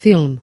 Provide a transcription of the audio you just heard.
film.